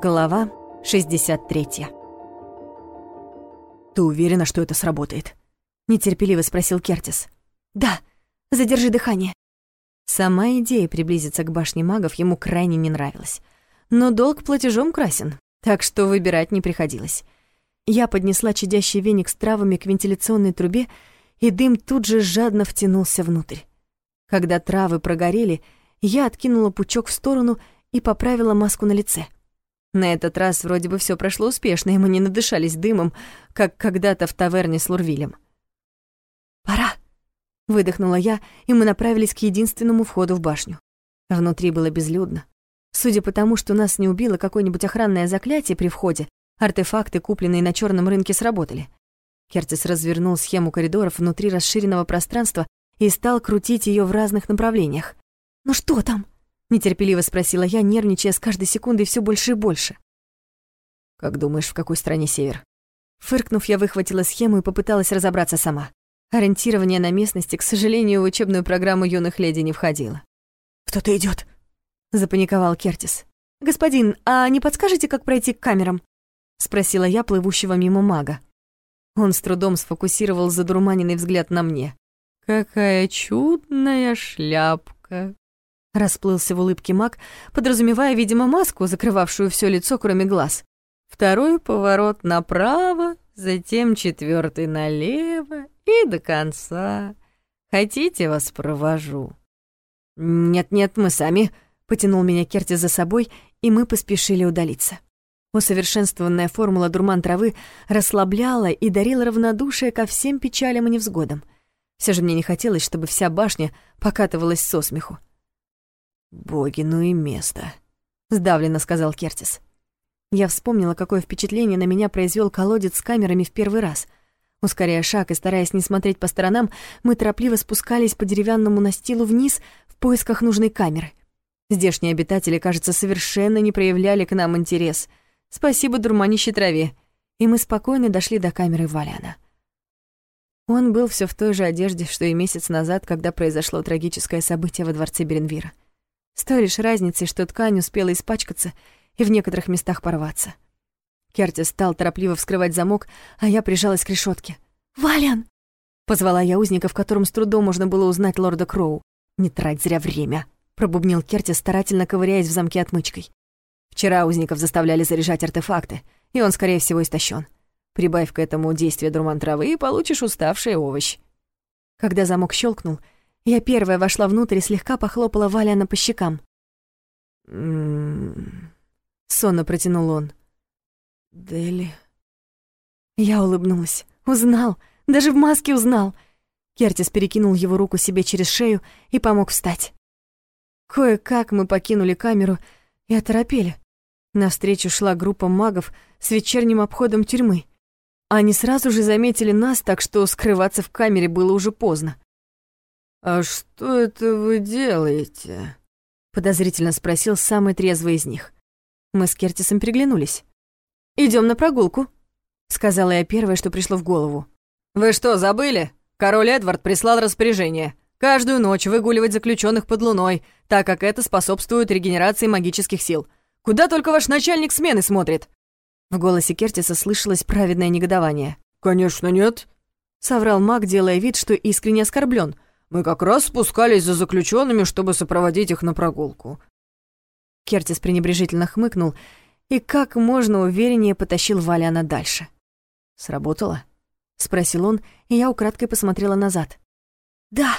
Глава 63 «Ты уверена, что это сработает?» — нетерпеливо спросил Кертис. «Да, задержи дыхание». Сама идея приблизиться к башне магов ему крайне не нравилась. Но долг платежом красен, так что выбирать не приходилось. Я поднесла чадящий веник с травами к вентиляционной трубе, и дым тут же жадно втянулся внутрь. Когда травы прогорели, я откинула пучок в сторону и поправила маску на лице — на этот раз вроде бы все прошло успешно, и мы не надышались дымом, как когда-то в таверне с Лурвилем. «Пора!» — выдохнула я, и мы направились к единственному входу в башню. Внутри было безлюдно. Судя по тому, что нас не убило какое-нибудь охранное заклятие при входе, артефакты, купленные на черном рынке, сработали. Кертис развернул схему коридоров внутри расширенного пространства и стал крутить ее в разных направлениях. «Ну что там?» Нетерпеливо спросила я, нервничая с каждой секундой все больше и больше. «Как думаешь, в какой стране север?» Фыркнув, я выхватила схему и попыталась разобраться сама. Ориентирование на местности, к сожалению, в учебную программу юных леди не входило. «Кто-то идет, запаниковал Кертис. «Господин, а не подскажете, как пройти к камерам?» — спросила я плывущего мимо мага. Он с трудом сфокусировал задурманенный взгляд на мне. «Какая чудная шляпка!» Расплылся в улыбке маг, подразумевая, видимо, маску, закрывавшую все лицо, кроме глаз. Второй поворот направо, затем четвертый налево и до конца. Хотите, вас провожу? Нет-нет, мы сами. Потянул меня Керти за собой, и мы поспешили удалиться. Усовершенствованная формула дурман травы расслабляла и дарила равнодушие ко всем печалям и невзгодам. Все же мне не хотелось, чтобы вся башня покатывалась со смеху. «Боги, ну и место», — сдавленно сказал Кертис. Я вспомнила, какое впечатление на меня произвел колодец с камерами в первый раз. Ускоряя шаг и стараясь не смотреть по сторонам, мы торопливо спускались по деревянному настилу вниз в поисках нужной камеры. Здешние обитатели, кажется, совершенно не проявляли к нам интерес. Спасибо дурманищей траве. И мы спокойно дошли до камеры Валяна. Он был все в той же одежде, что и месяц назад, когда произошло трагическое событие во дворце Беренвира. С той лишь разницей, что ткань успела испачкаться и в некоторых местах порваться. Кертис стал торопливо вскрывать замок, а я прижалась к решетке. «Валян!» — позвала я узника, в котором с трудом можно было узнать лорда Кроу. «Не трать зря время!» — пробубнил Кертис, старательно ковыряясь в замке отмычкой. «Вчера узников заставляли заряжать артефакты, и он, скорее всего, истощен. Прибавь к этому действие дурман травы, и получишь уставший овощ». Когда замок щелкнул, я первая вошла внутрь и слегка похлопала Валяна по щекам. Сонно протянул он. «Дели...» Я улыбнулась. Узнал, даже в маске узнал. Кертис перекинул его руку себе через шею и помог встать. Кое-как мы покинули камеру и оторопели. Навстречу шла группа магов с вечерним обходом тюрьмы. Они сразу же заметили нас, так что скрываться в камере было уже поздно. «А что это вы делаете?» — подозрительно спросил самый трезвый из них. Мы с Кертисом переглянулись. Идем на прогулку», — сказала я первое, что пришло в голову. «Вы что, забыли? Король Эдвард прислал распоряжение. Каждую ночь выгуливать заключенных под луной, так как это способствует регенерации магических сил. Куда только ваш начальник смены смотрит?» В голосе Кертиса слышалось праведное негодование. «Конечно нет», — соврал маг, делая вид, что искренне оскорблен. Мы как раз спускались за заключенными, чтобы сопроводить их на прогулку». Кертис пренебрежительно хмыкнул и как можно увереннее потащил Валяна дальше. «Сработало?» — спросил он, и я украдкой посмотрела назад. «Да!»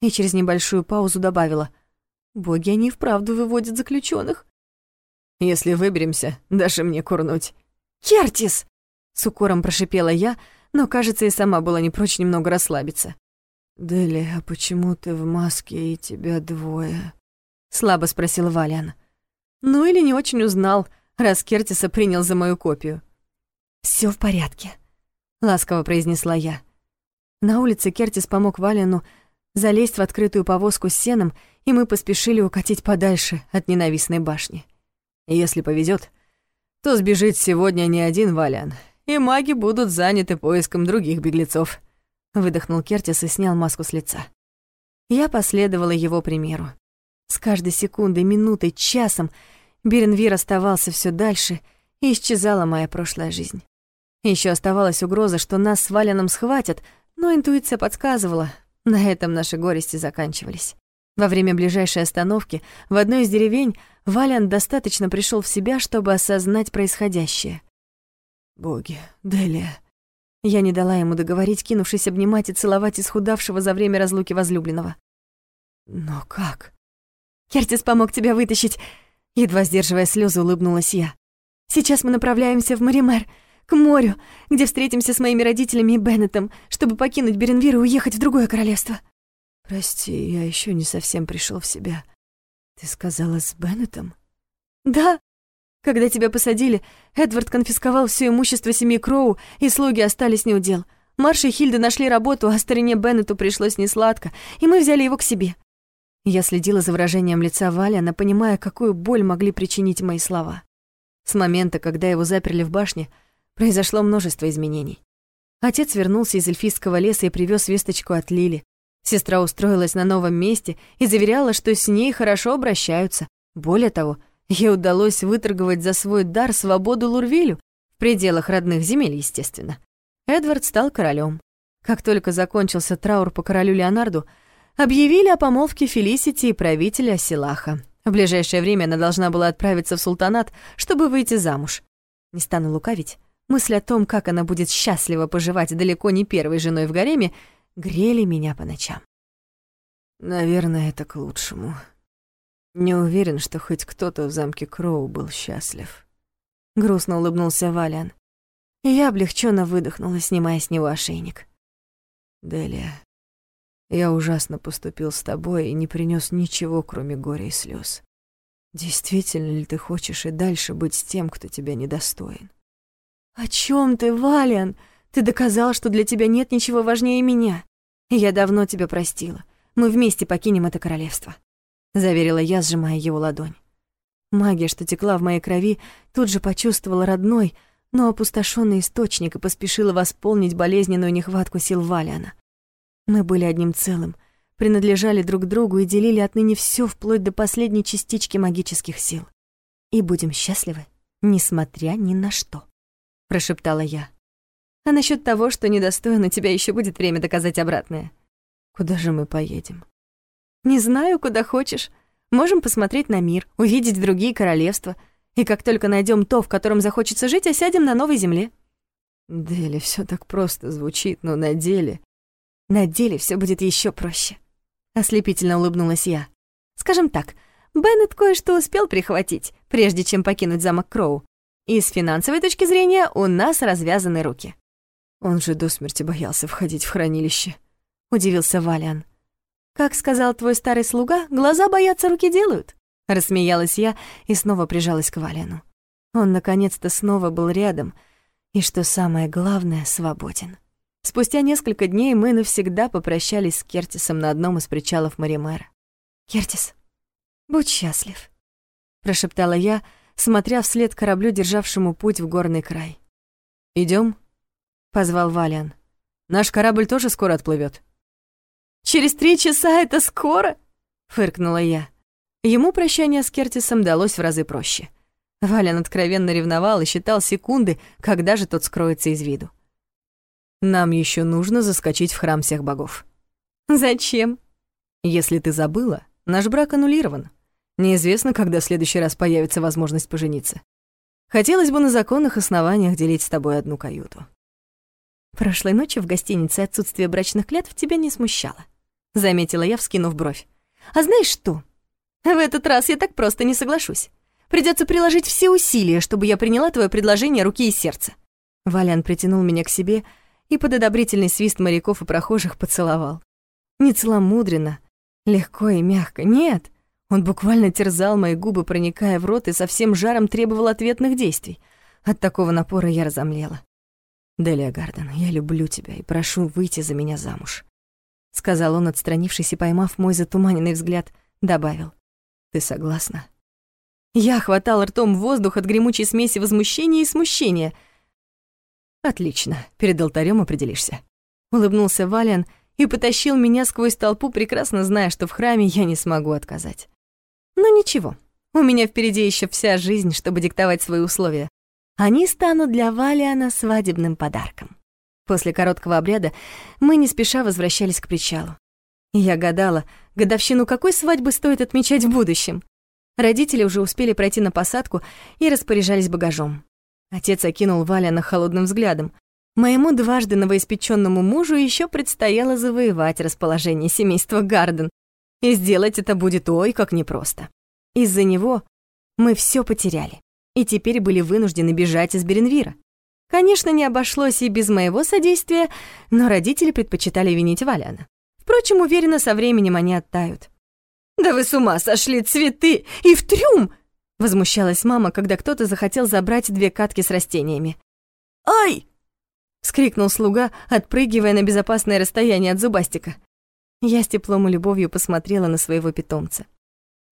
И через небольшую паузу добавила. «Боги, они вправду выводят заключенных. «Если выберемся, даже мне курнуть». «Кертис!» — с укором прошипела я, но, кажется, и сама была не прочь немного расслабиться. «Дели, а почему ты в маске и тебя двое?» — слабо спросил Валян. Ну или не очень узнал, раз Кертиса принял за мою копию. Все в порядке», — ласково произнесла я. На улице Кертис помог Валяну залезть в открытую повозку с сеном, и мы поспешили укатить подальше от ненавистной башни. Если повезет, то сбежит сегодня не один Валян, и маги будут заняты поиском других беглецов. Выдохнул Кертис и снял маску с лица. Я последовала его примеру. С каждой секундой, минутой, часом Беренвир оставался все дальше, и исчезала моя прошлая жизнь. Еще оставалась угроза, что нас с Валяном схватят, но интуиция подсказывала, на этом наши горести заканчивались. Во время ближайшей остановки в одной из деревень Валян достаточно пришел в себя, чтобы осознать происходящее. «Боги, Делия...» Я не дала ему договорить, кинувшись обнимать и целовать исхудавшего за время разлуки возлюбленного. «Но как?» «Кертис помог тебя вытащить!» Едва сдерживая слезы, улыбнулась я. «Сейчас мы направляемся в Маример, к морю, где встретимся с моими родителями и Беннетом, чтобы покинуть Беренвир и уехать в другое королевство». «Прости, я еще не совсем пришел в себя. Ты сказала с Беннетом?» «Да. Когда тебя посадили, Эдвард конфисковал все имущество семьи Кроу, и слуги остались неудел. Марша и Хильда нашли работу, а старине Беннету пришлось несладко, и мы взяли его к себе». Я следила за выражением лица Валяна, понимая, какую боль могли причинить мои слова. С момента, когда его заперли в башне, произошло множество изменений. Отец вернулся из эльфийского леса и привез весточку от Лили, Сестра устроилась на новом месте и заверяла, что с ней хорошо обращаются. Более того, ей удалось выторговать за свой дар свободу Лурвилю, в пределах родных земель, естественно. Эдвард стал королем. Как только закончился траур по королю Леонарду, объявили о помолвке Фелисити и правителя Силаха. В ближайшее время она должна была отправиться в султанат, чтобы выйти замуж. Не стану лукавить. Мысль о том, как она будет счастливо поживать далеко не первой женой в гареме, грели меня по ночам. Наверное, это к лучшему. Не уверен, что хоть кто-то в замке Кроу был счастлив. Грустно улыбнулся Валян. И я облегченно выдохнула, снимая с него ошейник. Делия, я ужасно поступил с тобой и не принес ничего, кроме горя и слез. Действительно ли ты хочешь и дальше быть с тем, кто тебя недостоин? О чем ты, Валиан? Ты доказал, что для тебя нет ничего важнее меня. Я давно тебя простила. Мы вместе покинем это королевство», — заверила я, сжимая его ладонь. Магия, что текла в моей крови, тут же почувствовала родной, но опустошенный источник и поспешила восполнить болезненную нехватку сил Валиана. Мы были одним целым, принадлежали друг другу и делили отныне все вплоть до последней частички магических сил. И будем счастливы, несмотря ни на что, прошептала я. А насчет того, что недостоин, у тебя еще будет время доказать обратное. Куда же мы поедем? Не знаю, куда хочешь. Можем посмотреть на мир, увидеть другие королевства. И как только найдем то, в котором захочется жить, осядем на новой земле. Дели, все так просто звучит, но на деле... На деле все будет еще проще. Ослепительно улыбнулась я. Скажем так, Беннет кое-что успел прихватить, прежде чем покинуть замок Кроу. И с финансовой точки зрения у нас развязаны руки. Он же до смерти боялся входить в хранилище. Удивился Валиан. Как сказал твой старый слуга, глаза боятся, руки делают. Рассмеялась я и снова прижалась к Валиану. Он наконец-то снова был рядом, и, что самое главное, свободен. Спустя несколько дней мы навсегда попрощались с Кертисом на одном из причалов Маримера. «Кертис, будь счастлив», — прошептала я, смотря вслед кораблю, державшему путь в горный край. Идем, позвал Валиан. Наш корабль тоже скоро отплывет. Через три часа это скоро? фыркнула я. Ему прощание с Кертисом далось в разы проще. Валиан откровенно ревновал и считал секунды, когда же тот скроется из виду. Нам еще нужно заскочить в храм всех богов. Зачем? Если ты забыла, наш брак аннулирован. Неизвестно, когда в следующий раз появится возможность пожениться. Хотелось бы на законных основаниях делить с тобой одну каюту. Прошлой ночью в гостинице отсутствие брачных клятв тебя не смущало. Заметила я, вскинув бровь. А знаешь что? В этот раз я так просто не соглашусь. Придется приложить все усилия, чтобы я приняла твое предложение руки и сердца. Валян притянул меня к себе и под одобрительный свист моряков и прохожих поцеловал. Не целомудренно, легко и мягко, нет. Он буквально терзал мои губы, проникая в рот и со всем жаром требовал ответных действий. От такого напора я разомлела. «Делия Гарден, я люблю тебя и прошу выйти за меня замуж», — сказал он, отстранившись и поймав мой затуманенный взгляд, добавил. «Ты согласна?» Я хватал ртом воздух от гремучей смеси возмущения и смущения. «Отлично, перед алтарем определишься», — улыбнулся Валиан и потащил меня сквозь толпу, прекрасно зная, что в храме я не смогу отказать. Но ничего, У меня впереди еще вся жизнь, чтобы диктовать свои условия. Они станут для Валиана свадебным подарком. После короткого обряда мы не спеша возвращались к причалу. Я гадала, годовщину какой свадьбы стоит отмечать в будущем. Родители уже успели пройти на посадку и распоряжались багажом. Отец окинул Валяна холодным взглядом. Моему дважды новоиспеченному мужу еще предстояло завоевать расположение семейства Гарден, и сделать это будет ой как непросто. Из-за него мы все потеряли и теперь были вынуждены бежать из Беренвира. Конечно, не обошлось и без моего содействия, но родители предпочитали винить Валяна. Впрочем, уверена, со временем они оттают. «Да вы с ума сошли, цветы! И в трюм!» Возмущалась мама, когда кто-то захотел забрать две катки с растениями. «Ай!» — скрикнул слуга, отпрыгивая на безопасное расстояние от зубастика. Я с теплом и любовью посмотрела на своего питомца.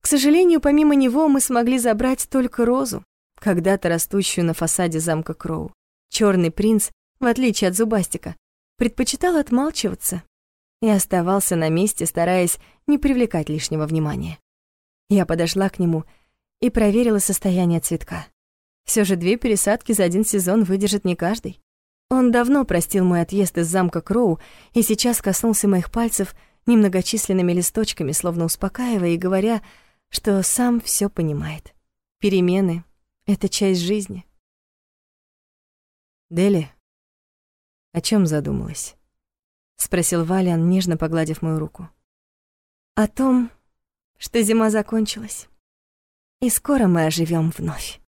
К сожалению, помимо него мы смогли забрать только розу, когда-то растущую на фасаде замка Кроу. Черный принц, в отличие от зубастика, предпочитал отмалчиваться и оставался на месте, стараясь не привлекать лишнего внимания. Я подошла к нему и проверила состояние цветка. Все же две пересадки за один сезон выдержит не каждый. Он давно простил мой отъезд из замка Кроу и сейчас коснулся моих пальцев немногочисленными листочками, словно успокаивая и говоря, что сам все понимает. Перемены — это часть жизни. «Дели, о чем задумалась?» — спросил Валян, нежно погладив мою руку. «О том, что зима закончилась, и скоро мы оживем вновь».